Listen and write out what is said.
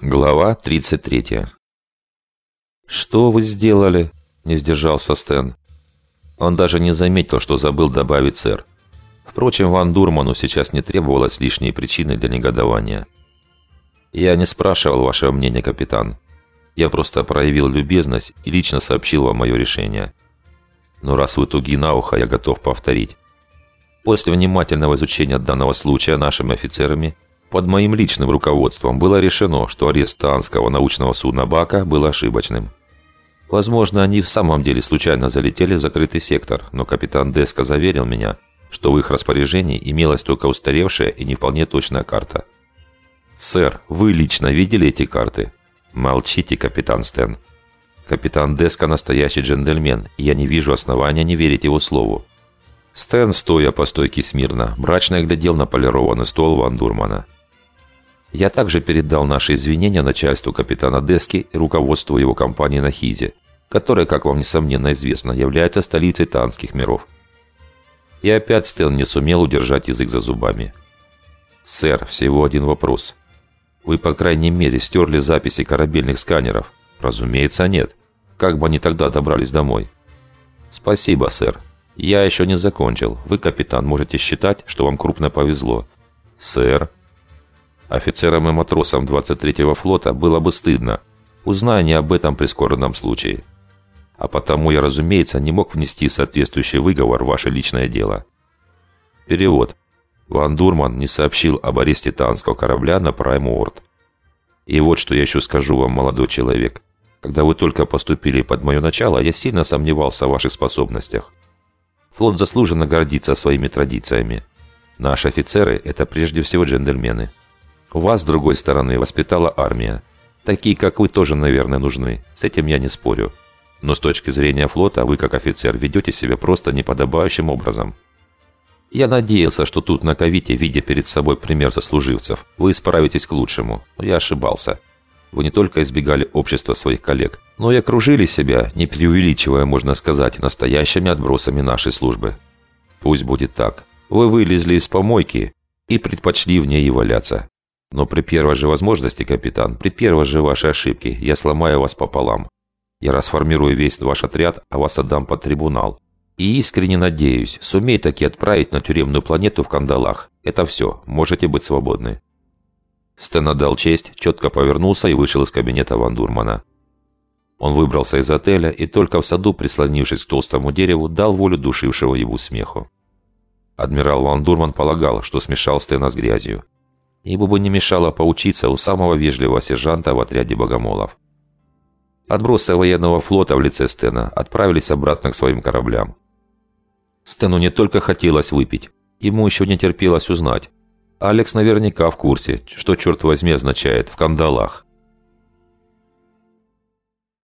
Глава 33 «Что вы сделали?» – не сдержался Стэн. Он даже не заметил, что забыл добавить «сэр». Впрочем, Ван Дурману сейчас не требовалось лишней причины для негодования. «Я не спрашивал вашего мнения, капитан. Я просто проявил любезность и лично сообщил вам мое решение. Но раз вы туги на ухо, я готов повторить. После внимательного изучения данного случая нашими офицерами – под моим личным руководством было решено, что арест Таанского научного судна Бака был ошибочным. Возможно, они в самом деле случайно залетели в закрытый сектор, но капитан Деска заверил меня, что в их распоряжении имелась только устаревшая и не вполне точная карта. «Сэр, вы лично видели эти карты?» «Молчите, капитан Стэн. Капитан Деска настоящий джентльмен, и я не вижу основания не верить его слову». Стэн, стоя по стойке смирно, мрачно глядел на полированный стол Ван Дурмана. Я также передал наши извинения начальству капитана Дески и руководству его компании на Хизе, которая, как вам несомненно известно, является столицей танских миров. И опять Стэн не сумел удержать язык за зубами. «Сэр, всего один вопрос. Вы, по крайней мере, стерли записи корабельных сканеров?» «Разумеется, нет. Как бы они тогда добрались домой?» «Спасибо, сэр. Я еще не закончил. Вы, капитан, можете считать, что вам крупно повезло». «Сэр», Офицерам и матросам 23-го флота было бы стыдно, узная не об этом прискорбном случае. А потому я, разумеется, не мог внести соответствующий выговор в ваше личное дело. Перевод. Ван Дурман не сообщил об аресте танского корабля на Прайм Уорд. И вот что я еще скажу вам, молодой человек. Когда вы только поступили под мое начало, я сильно сомневался в ваших способностях. Флот заслуженно гордится своими традициями. Наши офицеры – это прежде всего джентльмены. Вас, с другой стороны, воспитала армия. Такие, как вы, тоже, наверное, нужны. С этим я не спорю. Но с точки зрения флота, вы, как офицер, ведете себя просто неподобающим образом. Я надеялся, что тут на Кавите, видя перед собой пример сослуживцев, вы исправитесь к лучшему. Но я ошибался. Вы не только избегали общества своих коллег, но и окружили себя, не преувеличивая, можно сказать, настоящими отбросами нашей службы. Пусть будет так. Вы вылезли из помойки и предпочли в ней валяться. Но при первой же возможности, капитан, при первой же вашей ошибке, я сломаю вас пополам. Я расформирую весь ваш отряд, а вас отдам под трибунал. И искренне надеюсь, сумей таки отправить на тюремную планету в кандалах. Это все, можете быть свободны». Стэн отдал честь, четко повернулся и вышел из кабинета Вандурмана. Он выбрался из отеля и только в саду, прислонившись к толстому дереву, дал волю душившего его смеху. Адмирал Вандурман полагал, что смешал Стэна с грязью. Ему бы не мешало поучиться у самого вежливого сержанта в отряде богомолов. Отбросы военного флота в лице Стена отправились обратно к своим кораблям. Стену не только хотелось выпить, ему еще не терпелось узнать. Алекс наверняка в курсе, что, черт возьми, означает «в кандалах».